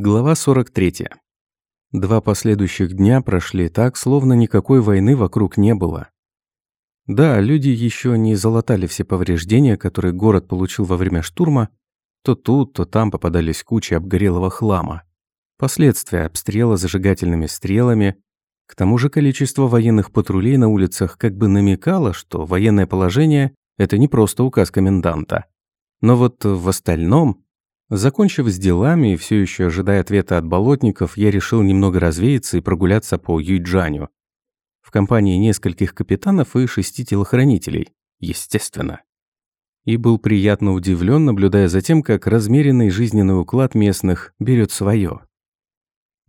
Глава 43. Два последующих дня прошли так, словно никакой войны вокруг не было. Да, люди еще не залатали все повреждения, которые город получил во время штурма. То тут, то там попадались кучи обгорелого хлама. Последствия обстрела зажигательными стрелами. К тому же количество военных патрулей на улицах как бы намекало, что военное положение – это не просто указ коменданта. Но вот в остальном Закончив с делами и все еще ожидая ответа от болотников, я решил немного развеяться и прогуляться по Юйджаню. В компании нескольких капитанов и шести телохранителей. Естественно. И был приятно удивлен, наблюдая за тем, как размеренный жизненный уклад местных берет свое.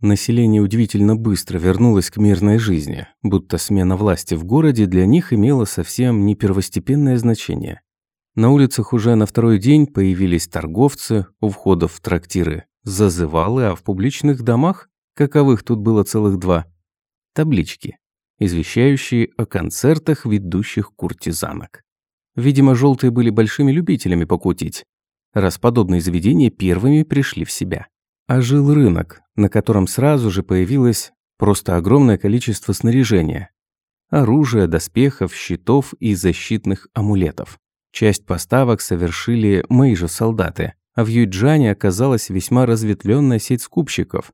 Население удивительно быстро вернулось к мирной жизни, будто смена власти в городе для них имела совсем не первостепенное значение. На улицах уже на второй день появились торговцы, у входов в трактиры зазывалы, а в публичных домах, каковых тут было целых два, таблички, извещающие о концертах ведущих куртизанок. Видимо, желтые были большими любителями покутить, раз подобные заведения первыми пришли в себя. А жил рынок, на котором сразу же появилось просто огромное количество снаряжения. Оружия, доспехов, щитов и защитных амулетов. Часть поставок совершили мои же солдаты, а в Юйджане оказалась весьма разветвленная сеть скупщиков,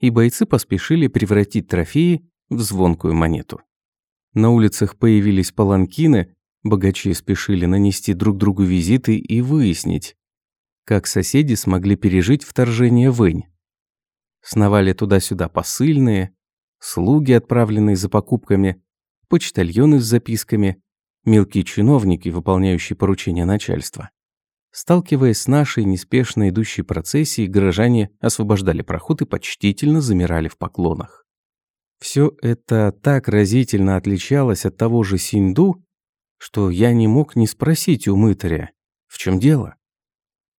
и бойцы поспешили превратить трофеи в звонкую монету. На улицах появились паланкины, богачи спешили нанести друг другу визиты и выяснить, как соседи смогли пережить вторжение Вэнь. Сновали туда-сюда посыльные, слуги, отправленные за покупками, почтальоны с записками, мелкие чиновники, выполняющие поручения начальства. Сталкиваясь с нашей неспешно идущей процессией, горожане освобождали проход и почтительно замирали в поклонах. Все это так разительно отличалось от того же Синду, что я не мог не спросить у мытаря, в чем дело.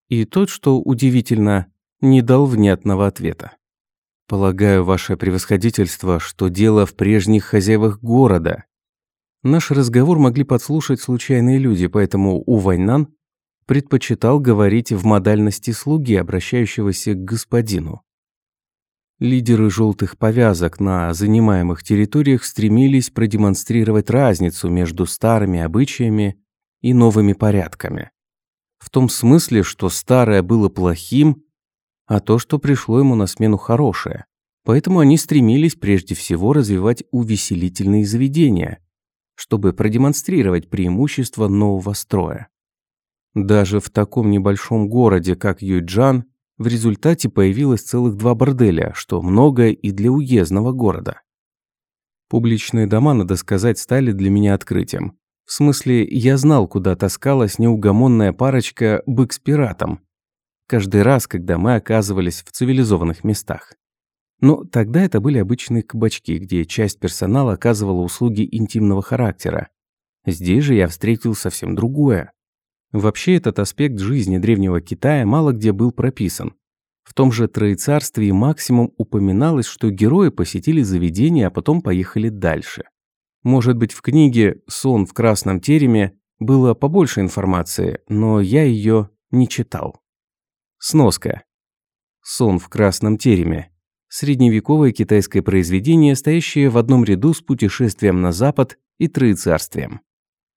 И тот, что удивительно, не дал внятного ответа. Полагаю, ваше превосходительство, что дело в прежних хозяевах города, Наш разговор могли подслушать случайные люди, поэтому У Вайнан предпочитал говорить в модальности слуги, обращающегося к господину. Лидеры желтых повязок на занимаемых территориях стремились продемонстрировать разницу между старыми обычаями и новыми порядками. В том смысле, что старое было плохим, а то, что пришло ему на смену хорошее. Поэтому они стремились прежде всего развивать увеселительные заведения – чтобы продемонстрировать преимущество нового строя. Даже в таком небольшом городе, как Юйджан, в результате появилось целых два борделя, что многое и для уездного города. Публичные дома, надо сказать, стали для меня открытием. В смысле, я знал, куда таскалась неугомонная парочка бык с пиратом. Каждый раз, когда мы оказывались в цивилизованных местах. Но тогда это были обычные кабачки, где часть персонала оказывала услуги интимного характера. Здесь же я встретил совсем другое. Вообще этот аспект жизни древнего Китая мало где был прописан. В том же Троецарстве максимум упоминалось, что герои посетили заведение, а потом поехали дальше. Может быть, в книге «Сон в красном тереме» было побольше информации, но я ее не читал. Сноска. «Сон в красном тереме» средневековое китайское произведение, стоящее в одном ряду с путешествием на запад и троецарствием.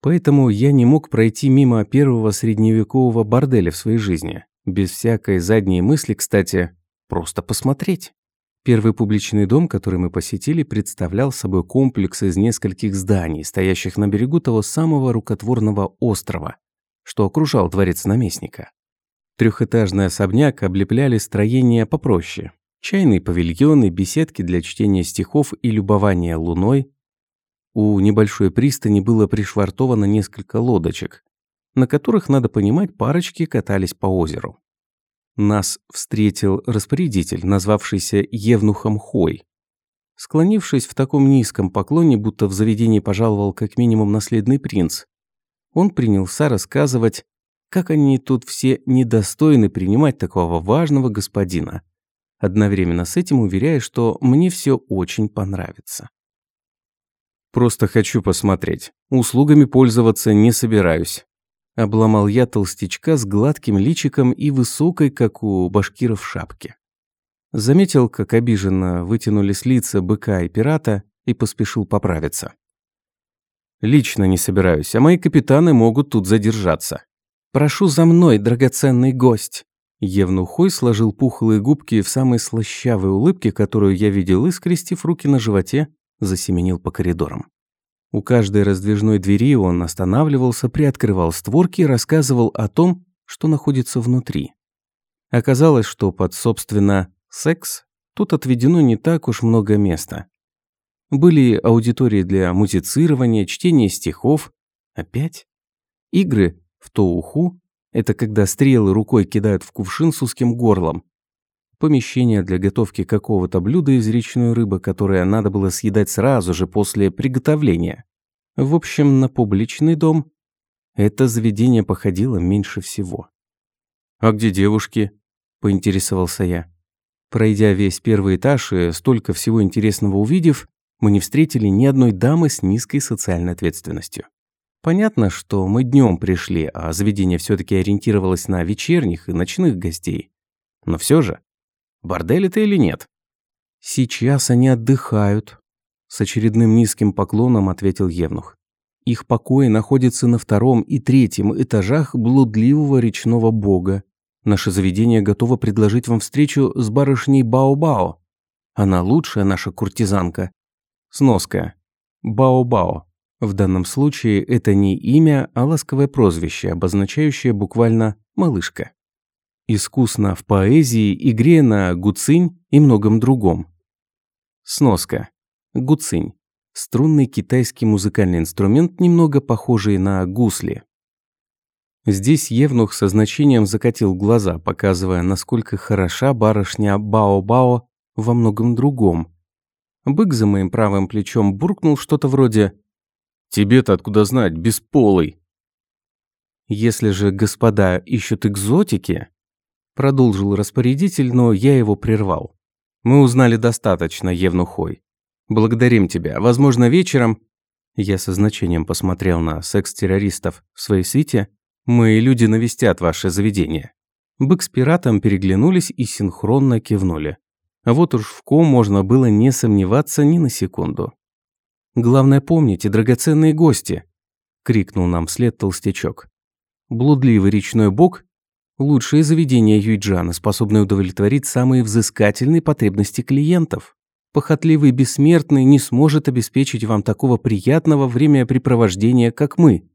Поэтому я не мог пройти мимо первого средневекового борделя в своей жизни. Без всякой задней мысли, кстати, просто посмотреть. Первый публичный дом, который мы посетили, представлял собой комплекс из нескольких зданий, стоящих на берегу того самого рукотворного острова, что окружал дворец наместника. Трехэтажный особняк облепляли строения попроще, чайные павильоны, беседки для чтения стихов и любования луной. У небольшой пристани было пришвартовано несколько лодочек, на которых, надо понимать, парочки катались по озеру. Нас встретил распорядитель, назвавшийся Евнухом Хой. Склонившись в таком низком поклоне, будто в заведении пожаловал как минимум наследный принц, он принялся рассказывать, как они тут все недостойны принимать такого важного господина – одновременно с этим уверяя, что мне все очень понравится. «Просто хочу посмотреть. Услугами пользоваться не собираюсь». Обломал я толстячка с гладким личиком и высокой, как у башкиров, шапки. Заметил, как обиженно вытянулись лица быка и пирата, и поспешил поправиться. «Лично не собираюсь, а мои капитаны могут тут задержаться. Прошу за мной, драгоценный гость!» Евнухой сложил пухлые губки в самой слащавой улыбке, которую я видел, и, скрестив руки на животе, засеменил по коридорам. У каждой раздвижной двери он останавливался, приоткрывал створки и рассказывал о том, что находится внутри. Оказалось, что под, собственно, секс тут отведено не так уж много места. Были аудитории для музицирования, чтения стихов. Опять? Игры в тоуху это когда стрелы рукой кидают в кувшин с узким горлом. Помещение для готовки какого-то блюда из речной рыбы, которое надо было съедать сразу же после приготовления. В общем, на публичный дом это заведение походило меньше всего. «А где девушки?» – поинтересовался я. Пройдя весь первый этаж и столько всего интересного увидев, мы не встретили ни одной дамы с низкой социальной ответственностью. Понятно, что мы днем пришли, а заведение все таки ориентировалось на вечерних и ночных гостей. Но все же, бордель это или нет? Сейчас они отдыхают, с очередным низким поклоном ответил Евнух. Их покои находятся на втором и третьем этажах блудливого речного бога. Наше заведение готово предложить вам встречу с барышней Бао-Бао. Она лучшая наша куртизанка. Сноска. Бао-Бао. В данном случае это не имя, а ласковое прозвище, обозначающее буквально «малышка». Искусно в поэзии, игре на гуцинь и многом другом. Сноска. Гуцинь. Струнный китайский музыкальный инструмент, немного похожий на гусли. Здесь Евнух со значением закатил глаза, показывая, насколько хороша барышня Бао-Бао во многом другом. Бык за моим правым плечом буркнул что-то вроде Тебе-то откуда знать, бесполый. Если же господа ищут экзотики, продолжил распорядитель, но я его прервал. Мы узнали достаточно, Евнухой. Благодарим тебя. Возможно, вечером... Я со значением посмотрел на секс-террористов в своей свите. Мои люди навестят ваше заведение. Бык с пиратом переглянулись и синхронно кивнули. А вот уж в ком можно было не сомневаться ни на секунду. Главное помните, драгоценные гости!» — крикнул нам вслед толстячок. Блудливый речной бог — лучшее заведение Юйджана, способное удовлетворить самые взыскательные потребности клиентов. Похотливый бессмертный не сможет обеспечить вам такого приятного времяпрепровождения, как мы.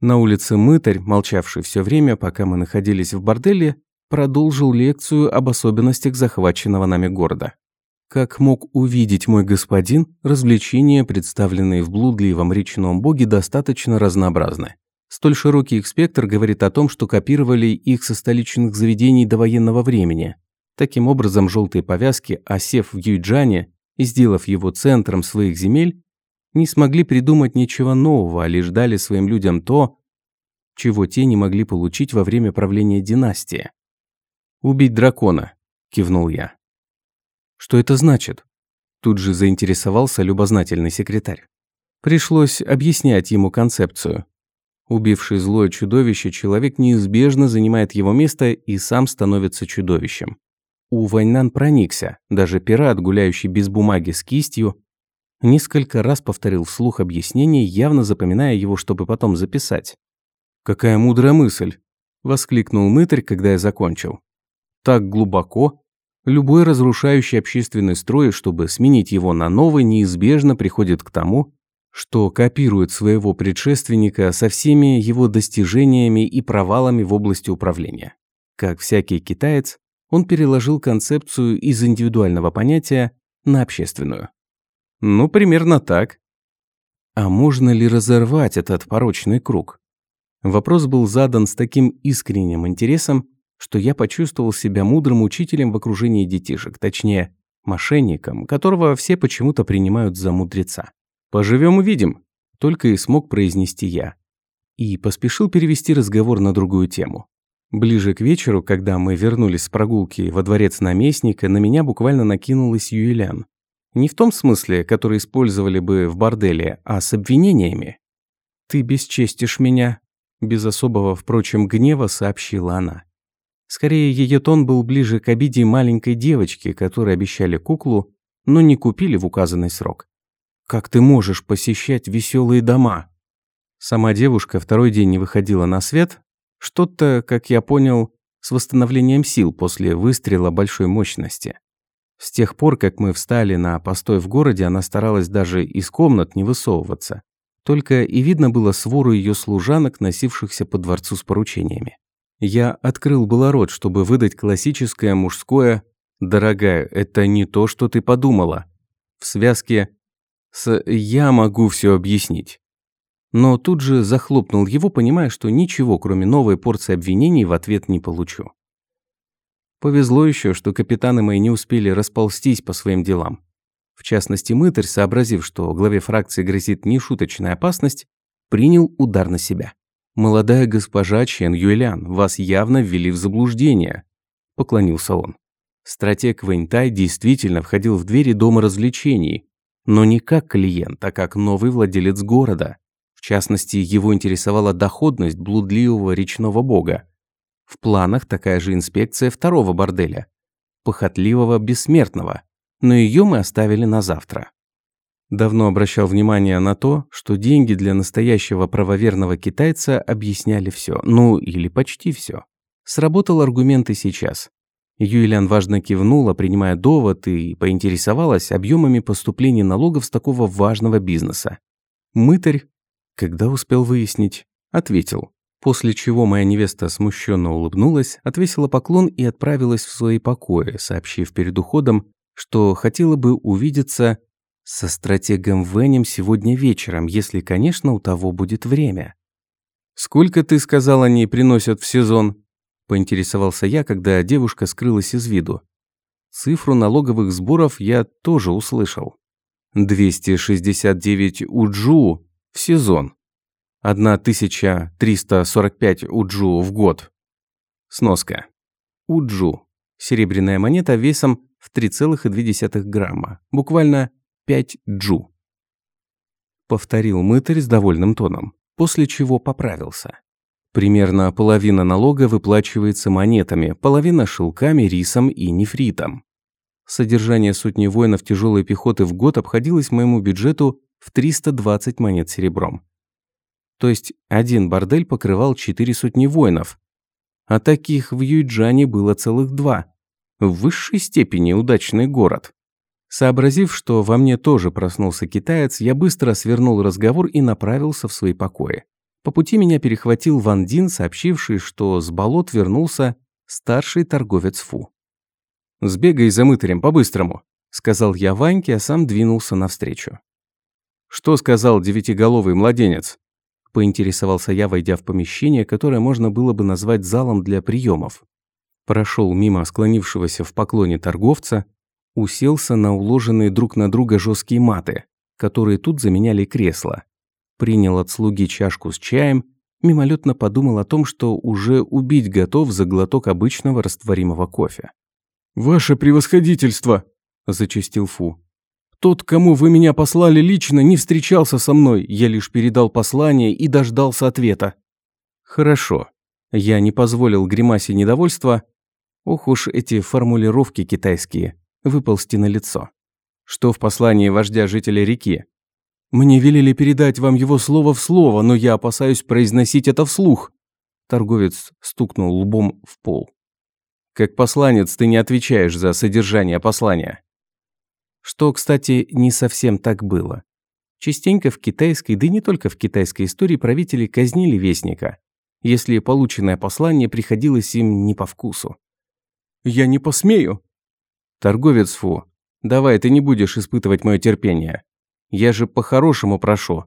На улице мытарь, молчавший все время, пока мы находились в борделе, продолжил лекцию об особенностях захваченного нами города. Как мог увидеть мой господин, развлечения, представленные в блудливом речном боге, достаточно разнообразны. Столь широкий их спектр говорит о том, что копировали их со столичных заведений до военного времени. Таким образом, желтые повязки, осев в Юйджане и сделав его центром своих земель, не смогли придумать ничего нового, а лишь дали своим людям то, чего те не могли получить во время правления династии. «Убить дракона», – кивнул я. Что это значит? Тут же заинтересовался любознательный секретарь. Пришлось объяснять ему концепцию. Убивший злое чудовище, человек неизбежно занимает его место и сам становится чудовищем. У Вайнан проникся, даже пират, гуляющий без бумаги с кистью, несколько раз повторил вслух объяснение, явно запоминая его, чтобы потом записать. «Какая мудрая мысль!» – воскликнул мытарь, когда я закончил. «Так глубоко, Любой разрушающий общественный строй, чтобы сменить его на новый, неизбежно приходит к тому, что копирует своего предшественника со всеми его достижениями и провалами в области управления. Как всякий китаец, он переложил концепцию из индивидуального понятия на общественную. Ну, примерно так. А можно ли разорвать этот порочный круг? Вопрос был задан с таким искренним интересом, что я почувствовал себя мудрым учителем в окружении детишек, точнее, мошенником, которого все почему-то принимают за мудреца. «Поживем увидим», – только и смог произнести я. И поспешил перевести разговор на другую тему. Ближе к вечеру, когда мы вернулись с прогулки во дворец наместника, на меня буквально накинулась Юэлян. Не в том смысле, который использовали бы в борделе, а с обвинениями. «Ты бесчестишь меня», – без особого, впрочем, гнева сообщила она. Скорее, ее тон был ближе к обиде маленькой девочки, которой обещали куклу, но не купили в указанный срок. «Как ты можешь посещать веселые дома?» Сама девушка второй день не выходила на свет. Что-то, как я понял, с восстановлением сил после выстрела большой мощности. С тех пор, как мы встали на постой в городе, она старалась даже из комнат не высовываться. Только и видно было свору ее служанок, носившихся по дворцу с поручениями. Я открыл было рот, чтобы выдать классическое мужское «Дорогая, это не то, что ты подумала». В связке с «Я могу все объяснить». Но тут же захлопнул его, понимая, что ничего, кроме новой порции обвинений, в ответ не получу. Повезло еще, что капитаны мои не успели расползтись по своим делам. В частности, мытарь, сообразив, что главе фракции грозит нешуточная опасность, принял удар на себя. «Молодая госпожа Чен Юэлян, вас явно ввели в заблуждение», – поклонился он. Стратег Вэньтай действительно входил в двери дома развлечений, но не как клиент, а как новый владелец города. В частности, его интересовала доходность блудливого речного бога. В планах такая же инспекция второго борделя, похотливого бессмертного, но ее мы оставили на завтра. Давно обращал внимание на то, что деньги для настоящего правоверного китайца объясняли все, ну или почти все. Сработал аргумент и сейчас. Юэлян важно кивнула, принимая довод, и поинтересовалась объемами поступлений налогов с такого важного бизнеса. Мытарь, когда успел выяснить, ответил. После чего моя невеста смущенно улыбнулась, отвесила поклон и отправилась в свои покои, сообщив перед уходом, что хотела бы увидеться со стратегом Венем сегодня вечером, если, конечно, у того будет время. «Сколько, ты сказал, они приносят в сезон?» – поинтересовался я, когда девушка скрылась из виду. Цифру налоговых сборов я тоже услышал. 269 уджу в сезон. 1345 уджу в год. Сноска. Уджу. Серебряная монета весом в 3,2 грамма. Буквально 5 джу. Повторил мытарь с довольным тоном, после чего поправился. Примерно половина налога выплачивается монетами, половина шелками, рисом и нефритом. Содержание сотни воинов тяжелой пехоты в год обходилось моему бюджету в 320 монет серебром. То есть один бордель покрывал четыре сотни воинов. А таких в Юйджане было целых два. В высшей степени удачный город. Сообразив, что во мне тоже проснулся китаец, я быстро свернул разговор и направился в свои покои. По пути меня перехватил Ван Дин, сообщивший, что с болот вернулся старший торговец Фу. «Сбегай за мытарем, по-быстрому», – сказал я Ваньке, а сам двинулся навстречу. «Что сказал девятиголовый младенец?» – поинтересовался я, войдя в помещение, которое можно было бы назвать залом для приемов. Прошел мимо склонившегося в поклоне торговца, Уселся на уложенные друг на друга жесткие маты, которые тут заменяли кресла. Принял от слуги чашку с чаем, мимолетно подумал о том, что уже убить готов за глоток обычного растворимого кофе. «Ваше превосходительство!» – зачастил Фу. «Тот, кому вы меня послали лично, не встречался со мной, я лишь передал послание и дождался ответа». «Хорошо». Я не позволил гримасе недовольства. Ох уж эти формулировки китайские выползти на лицо. Что в послании вождя жителей реки? Мне велели передать вам его слово в слово, но я опасаюсь произносить это вслух. Торговец стукнул лбом в пол. Как посланец ты не отвечаешь за содержание послания. Что, кстати, не совсем так было. Частенько в китайской, да и не только в китайской истории правители казнили вестника, если полученное послание приходилось им не по вкусу. «Я не посмею», Торговец Фу, давай, ты не будешь испытывать мое терпение. Я же по-хорошему прошу.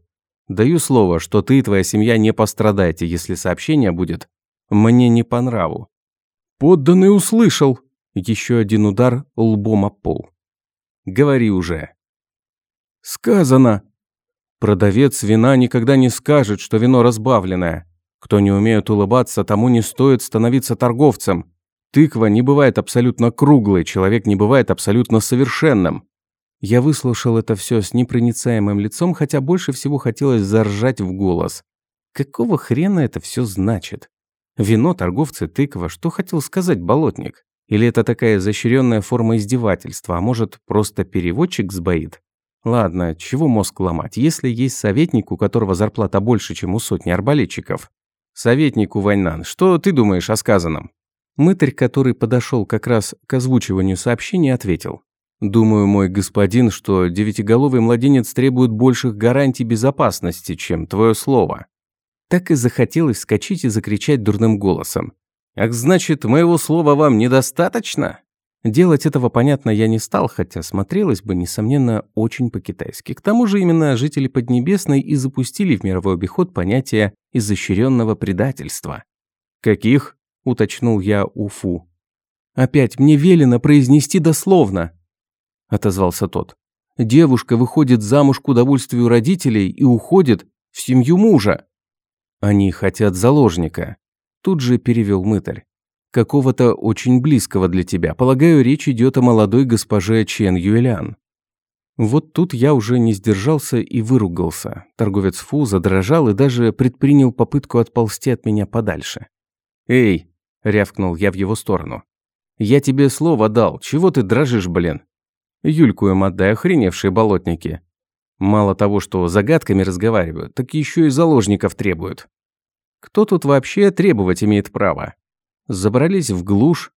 Даю слово, что ты и твоя семья не пострадаете, если сообщение будет мне не по нраву. Подданный услышал. Еще один удар лбом об пол. Говори уже. Сказано. Продавец вина никогда не скажет, что вино разбавленное. Кто не умеет улыбаться, тому не стоит становиться торговцем. Тыква не бывает абсолютно круглой, человек не бывает абсолютно совершенным. Я выслушал это все с непроницаемым лицом, хотя больше всего хотелось заржать в голос. Какого хрена это все значит? Вино, торговцы, тыква. Что хотел сказать болотник? Или это такая изощренная форма издевательства, а может, просто переводчик сбоит? Ладно, чего мозг ломать, если есть советник, у которого зарплата больше, чем у сотни арбалетчиков? Советнику Вайнан, что ты думаешь о сказанном? Мытарь, который подошел как раз к озвучиванию сообщения, ответил. «Думаю, мой господин, что девятиголовый младенец требует больших гарантий безопасности, чем твое слово». Так и захотелось вскочить и закричать дурным голосом. «Ах, значит, моего слова вам недостаточно?» Делать этого, понятно, я не стал, хотя смотрелось бы, несомненно, очень по-китайски. К тому же именно жители Поднебесной и запустили в мировой обиход понятие изощренного предательства. «Каких?» – уточнил я Уфу. «Опять мне велено произнести дословно», – отозвался тот. «Девушка выходит замуж к удовольствию родителей и уходит в семью мужа». «Они хотят заложника», – тут же перевел мытарь какого-то очень близкого для тебя. Полагаю, речь идет о молодой госпоже Чен Юэлян». Вот тут я уже не сдержался и выругался. Торговец Фу задрожал и даже предпринял попытку отползти от меня подальше. «Эй!» – рявкнул я в его сторону. «Я тебе слово дал. Чего ты дрожишь, блин?» Юльку им отдай, охреневшие болотники. Мало того, что загадками разговаривают, так еще и заложников требуют. Кто тут вообще требовать имеет право? Забрались в глушь,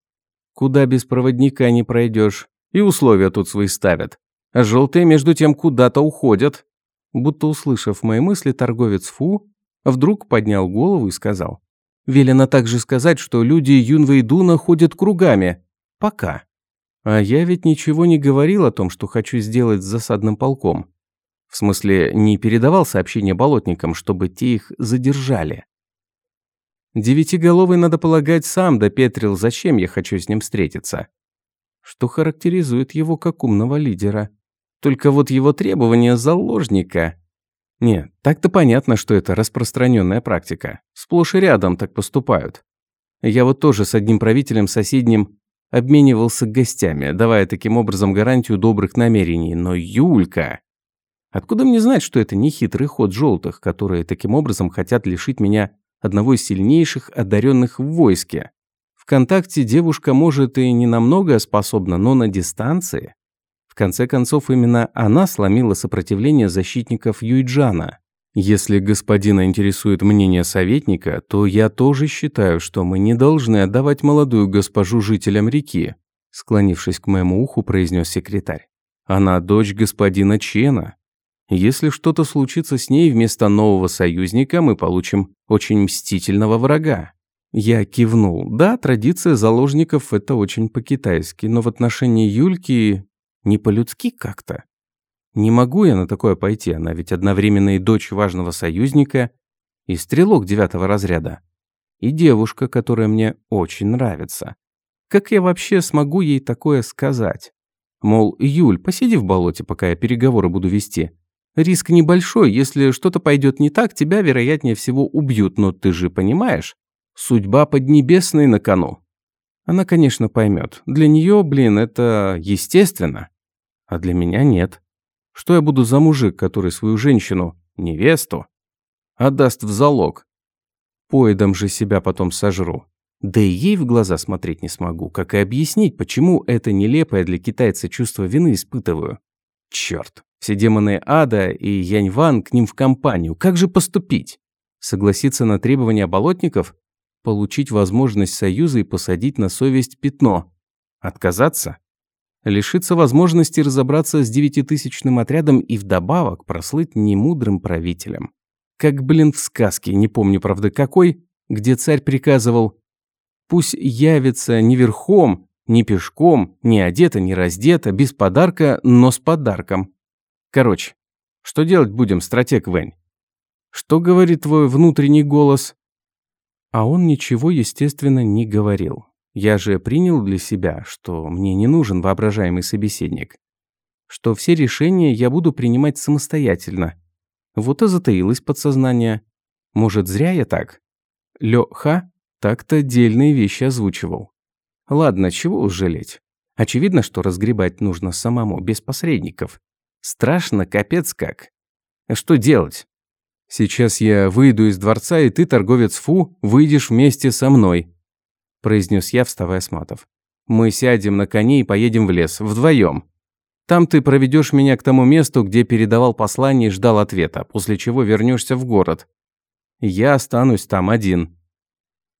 куда без проводника не пройдешь, и условия тут свои ставят. А желтые между тем куда-то уходят. Будто услышав мои мысли, торговец Фу вдруг поднял голову и сказал. Велено также сказать, что люди Юнвейдуна ходят кругами. Пока. А я ведь ничего не говорил о том, что хочу сделать с засадным полком. В смысле, не передавал сообщения болотникам, чтобы те их задержали. Девятиголовый, надо полагать, сам допетрил, зачем я хочу с ним встретиться. Что характеризует его как умного лидера. Только вот его требования заложника... Нет, так-то понятно, что это распространенная практика. Сплошь и рядом так поступают. Я вот тоже с одним правителем соседним обменивался гостями, давая таким образом гарантию добрых намерений. Но Юлька... Откуда мне знать, что это не хитрый ход желтых, которые таким образом хотят лишить меня одного из сильнейших одаренных в войске. В контакте девушка может и не намного способна, но на дистанции. В конце концов, именно она сломила сопротивление защитников Юйджана. Если господина интересует мнение советника, то я тоже считаю, что мы не должны отдавать молодую госпожу жителям реки, склонившись к моему уху, произнес секретарь. Она дочь господина Чена. Если что-то случится с ней, вместо нового союзника мы получим очень мстительного врага. Я кивнул. Да, традиция заложников – это очень по-китайски, но в отношении Юльки не по-людски как-то. Не могу я на такое пойти, она ведь одновременно и дочь важного союзника, и стрелок девятого разряда, и девушка, которая мне очень нравится. Как я вообще смогу ей такое сказать? Мол, Юль, посиди в болоте, пока я переговоры буду вести. Риск небольшой, если что-то пойдет не так, тебя, вероятнее всего, убьют, но ты же понимаешь, судьба поднебесной на кону. Она, конечно, поймет. Для нее, блин, это естественно. А для меня нет. Что я буду за мужик, который свою женщину, невесту, отдаст в залог? Поедом же себя потом сожру. Да и ей в глаза смотреть не смогу, как и объяснить, почему это нелепое для китайца чувство вины испытываю. Черт. Все демоны ада и Янь-Ван к ним в компанию. Как же поступить? Согласиться на требования болотников? Получить возможность союза и посадить на совесть пятно? Отказаться? Лишиться возможности разобраться с девятитысячным отрядом и вдобавок прослыть немудрым правителем. Как, блин, в сказке, не помню, правда, какой, где царь приказывал «Пусть явится не верхом, не пешком, не одета, не раздета, без подарка, но с подарком». Короче, что делать будем, стратег Вэнь? Что говорит твой внутренний голос? А он ничего, естественно, не говорил. Я же принял для себя, что мне не нужен воображаемый собеседник. Что все решения я буду принимать самостоятельно. Вот и затаилось подсознание. Может, зря я так? Лё Ха так-то дельные вещи озвучивал. Ладно, чего жалеть. Очевидно, что разгребать нужно самому, без посредников. Страшно, капец как. Что делать? «Сейчас я выйду из дворца, и ты, торговец Фу, выйдешь вместе со мной», произнес я, вставая с матов. «Мы сядем на коне и поедем в лес, вдвоем. Там ты проведешь меня к тому месту, где передавал послание и ждал ответа, после чего вернешься в город. Я останусь там один».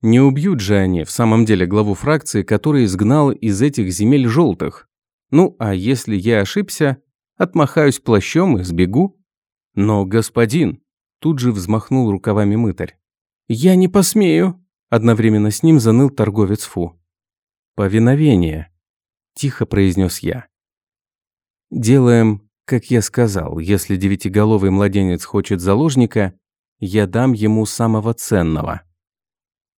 Не убьют же они, в самом деле, главу фракции, который изгнал из этих земель желтых. Ну, а если я ошибся, отмахаюсь плащом и сбегу. Но, господин, Тут же взмахнул рукавами мытарь. «Я не посмею!» Одновременно с ним заныл торговец Фу. «Повиновение», – тихо произнес я. «Делаем, как я сказал. Если девятиголовый младенец хочет заложника, я дам ему самого ценного».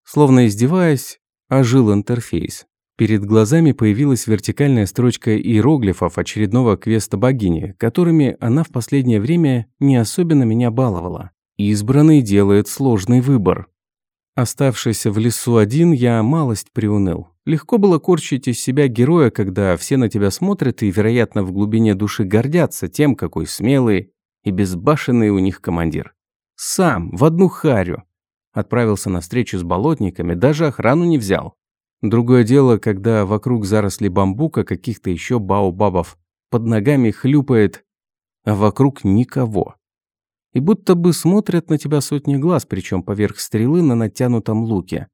Словно издеваясь, ожил интерфейс. Перед глазами появилась вертикальная строчка иероглифов очередного квеста богини, которыми она в последнее время не особенно меня баловала. Избранный делает сложный выбор. Оставшийся в лесу один, я малость приуныл. Легко было корчить из себя героя, когда все на тебя смотрят и, вероятно, в глубине души гордятся тем, какой смелый и безбашенный у них командир. Сам, в одну харю. Отправился на встречу с болотниками, даже охрану не взял. Другое дело, когда вокруг заросли бамбука каких-то еще баобабов под ногами хлюпает, а вокруг никого. И будто бы смотрят на тебя сотни глаз, причем поверх стрелы на натянутом луке.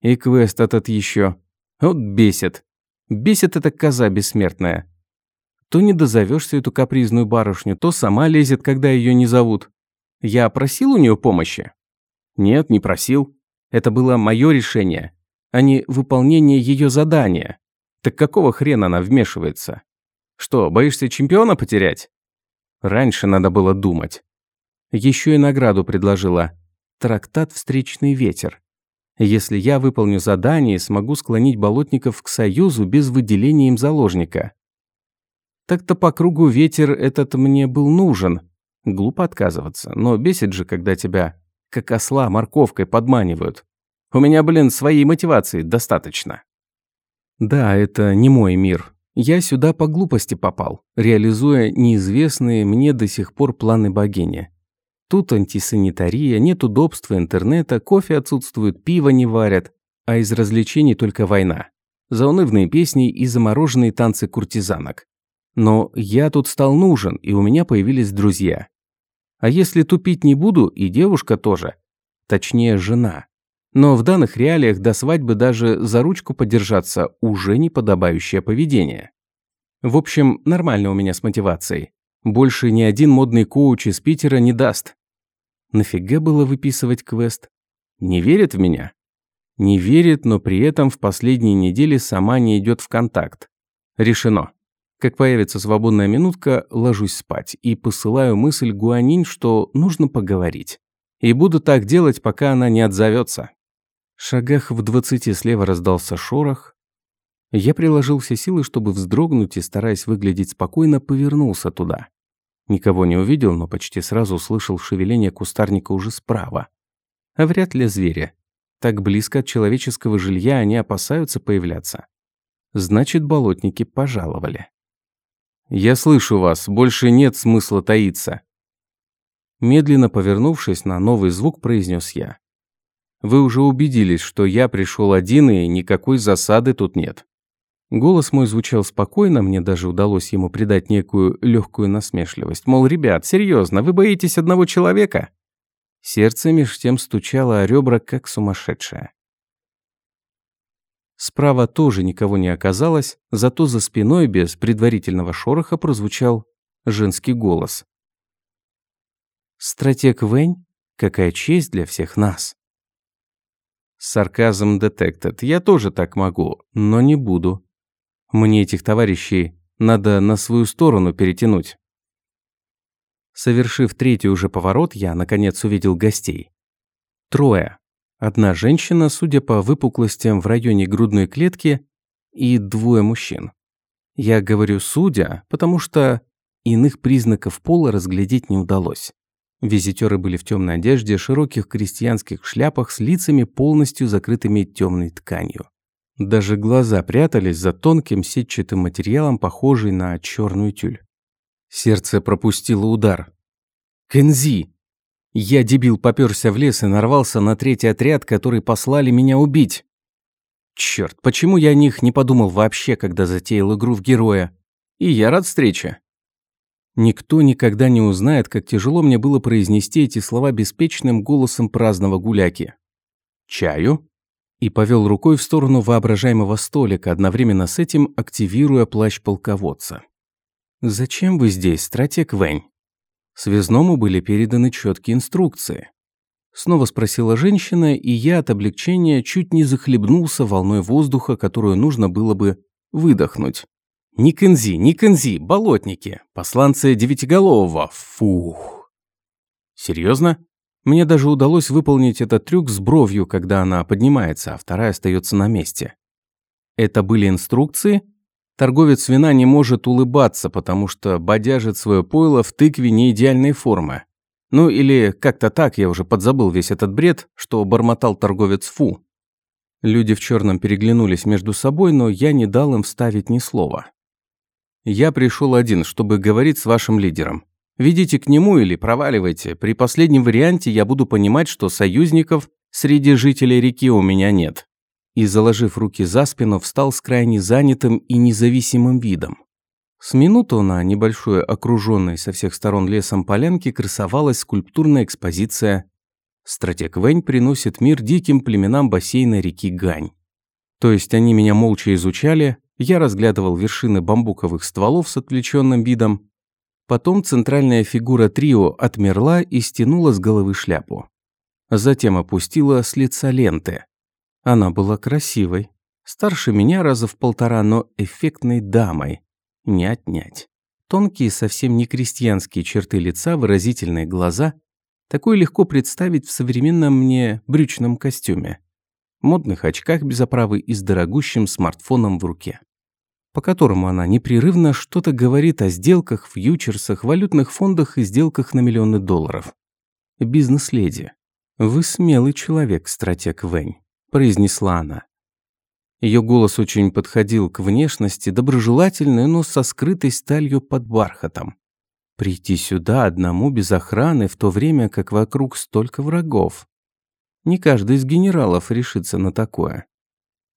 И квест этот еще. Вот бесит. Бесит эта коза бессмертная. То не дозовешься эту капризную барышню, то сама лезет, когда ее не зовут. Я просил у нее помощи? Нет, не просил. Это было мое решение а не выполнение ее задания. Так какого хрена она вмешивается? Что, боишься чемпиона потерять? Раньше надо было думать. Еще и награду предложила. Трактат «Встречный ветер». Если я выполню задание, смогу склонить болотников к союзу без выделения им заложника. Так-то по кругу ветер этот мне был нужен. Глупо отказываться, но бесит же, когда тебя, как осла, морковкой подманивают. У меня, блин, своей мотивации достаточно. Да, это не мой мир. Я сюда по глупости попал, реализуя неизвестные мне до сих пор планы богини. Тут антисанитария, нет удобства интернета, кофе отсутствует, пиво не варят, а из развлечений только война. Заунывные песни и замороженные танцы куртизанок. Но я тут стал нужен, и у меня появились друзья. А если тупить не буду, и девушка тоже. Точнее, жена. Но в данных реалиях до свадьбы даже за ручку подержаться уже неподобающее поведение. В общем, нормально у меня с мотивацией. Больше ни один модный коуч из Питера не даст. Нафига было выписывать квест? Не верит в меня? Не верит, но при этом в последние недели сама не идет в контакт. Решено. Как появится свободная минутка, ложусь спать и посылаю мысль Гуанинь, что нужно поговорить. И буду так делать, пока она не отзовется шагах в двадцати слева раздался шорох. Я приложил все силы, чтобы вздрогнуть и, стараясь выглядеть спокойно, повернулся туда. Никого не увидел, но почти сразу услышал шевеление кустарника уже справа. А вряд ли зверя. Так близко от человеческого жилья они опасаются появляться. Значит, болотники пожаловали. «Я слышу вас, больше нет смысла таиться». Медленно повернувшись на новый звук, произнес я. Вы уже убедились, что я пришел один и никакой засады тут нет». Голос мой звучал спокойно, мне даже удалось ему придать некую легкую насмешливость. Мол, ребят, серьезно, вы боитесь одного человека? Сердце меж тем стучало о ребра, как сумасшедшее. Справа тоже никого не оказалось, зато за спиной без предварительного шороха прозвучал женский голос. «Стратег Вэнь, какая честь для всех нас!» Сарказм детектед. Я тоже так могу, но не буду. Мне этих товарищей надо на свою сторону перетянуть. Совершив третий уже поворот, я, наконец, увидел гостей. Трое. Одна женщина, судя по выпуклостям в районе грудной клетки, и двое мужчин. Я говорю «судя», потому что иных признаков пола разглядеть не удалось. Визитеры были в темной одежде, широких крестьянских шляпах с лицами полностью закрытыми темной тканью. Даже глаза прятались за тонким сетчатым материалом, похожий на черную тюль. Сердце пропустило удар. «Кензи!» Я, дебил, попёрся в лес и нарвался на третий отряд, который послали меня убить. Чёрт, почему я о них не подумал вообще, когда затеял игру в героя? И я рад встрече. Никто никогда не узнает, как тяжело мне было произнести эти слова беспечным голосом праздного гуляки. «Чаю?» И повел рукой в сторону воображаемого столика, одновременно с этим активируя плащ полководца. «Зачем вы здесь, стратег Вэнь?» Связному были переданы четкие инструкции. Снова спросила женщина, и я от облегчения чуть не захлебнулся волной воздуха, которую нужно было бы выдохнуть. «Не Кензи, не Кензи, болотники, посланцы Девятиголового, фух!» «Серьезно?» Мне даже удалось выполнить этот трюк с бровью, когда она поднимается, а вторая остается на месте. Это были инструкции? Торговец вина не может улыбаться, потому что бодяжит свое пойло в тыкве не идеальной формы. Ну или как-то так, я уже подзабыл весь этот бред, что бормотал торговец Фу. Люди в черном переглянулись между собой, но я не дал им вставить ни слова. Я пришел один, чтобы говорить с вашим лидером. Ведите к нему или проваливайте. При последнем варианте я буду понимать, что союзников среди жителей реки у меня нет. И, заложив руки за спину, встал с крайне занятым и независимым видом. С минуту на небольшой окруженной со всех сторон лесом полянке красовалась скульптурная экспозиция «Стратег Вэнь приносит мир диким племенам бассейна реки Гань». То есть они меня молча изучали, я разглядывал вершины бамбуковых стволов с отвлеченным видом. Потом центральная фигура трио отмерла и стянула с головы шляпу. Затем опустила с лица ленты. Она была красивой. Старше меня раза в полтора, но эффектной дамой. Не отнять. Тонкие, совсем не крестьянские черты лица, выразительные глаза. Такое легко представить в современном мне брючном костюме модных очках без оправы и с дорогущим смартфоном в руке, по которому она непрерывно что-то говорит о сделках, фьючерсах, валютных фондах и сделках на миллионы долларов. «Бизнес-леди, вы смелый человек, стратег Вэнь», – произнесла она. Ее голос очень подходил к внешности, доброжелательной, но со скрытой сталью под бархатом. Прийти сюда одному без охраны, в то время как вокруг столько врагов. Не каждый из генералов решится на такое.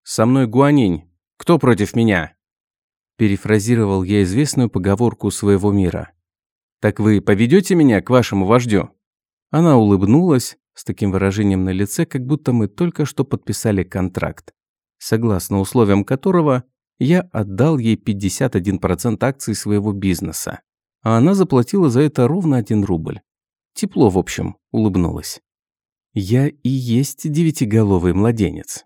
«Со мной Гуанинь. Кто против меня?» Перефразировал я известную поговорку своего мира. «Так вы поведете меня к вашему вождю?» Она улыбнулась с таким выражением на лице, как будто мы только что подписали контракт, согласно условиям которого я отдал ей 51% акций своего бизнеса, а она заплатила за это ровно один рубль. Тепло, в общем, улыбнулась. Я и есть девятиголовый младенец.